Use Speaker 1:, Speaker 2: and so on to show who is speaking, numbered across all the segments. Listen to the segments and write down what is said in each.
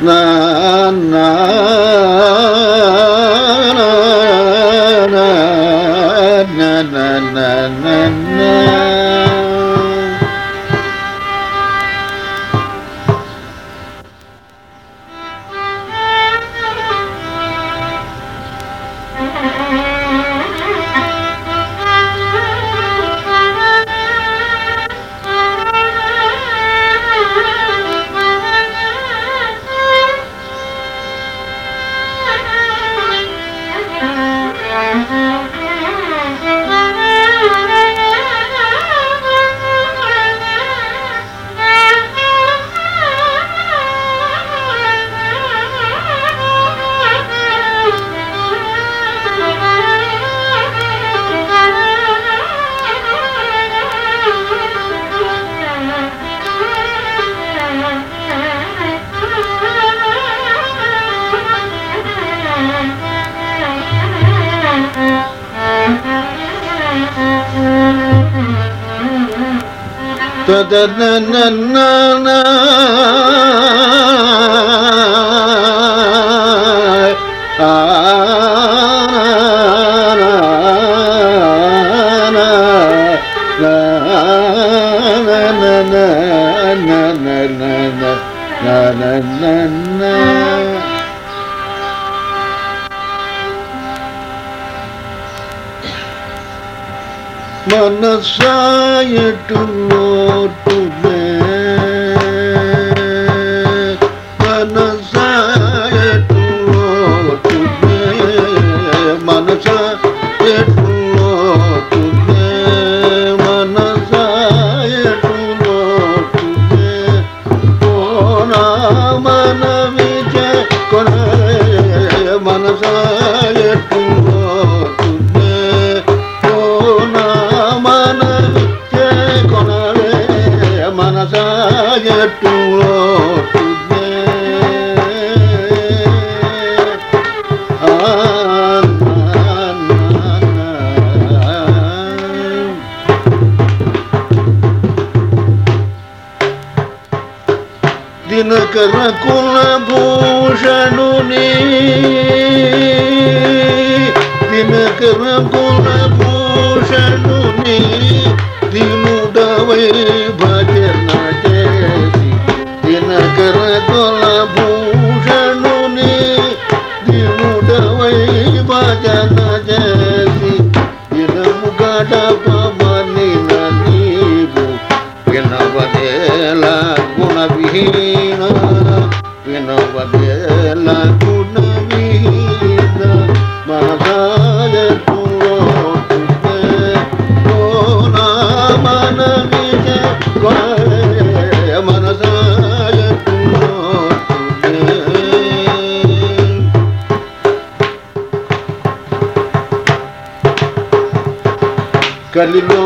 Speaker 1: na na na na na na மனசாயட்டு நோட்டுதே దినకర కుల భూషణుని దినకర కుల కలిలో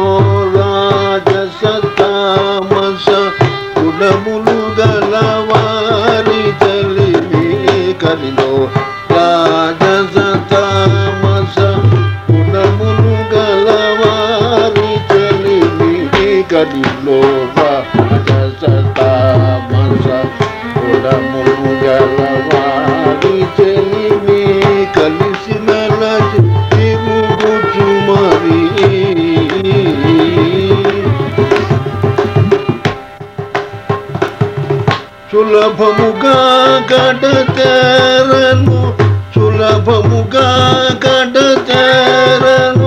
Speaker 1: రాజస తామస గుణములు గలవారి చలిమి కలిలో రాజస తామస గుణములు గలవారి చలిమి కలిలో సులభముగా గడతేరను సులభముగా గడతేరను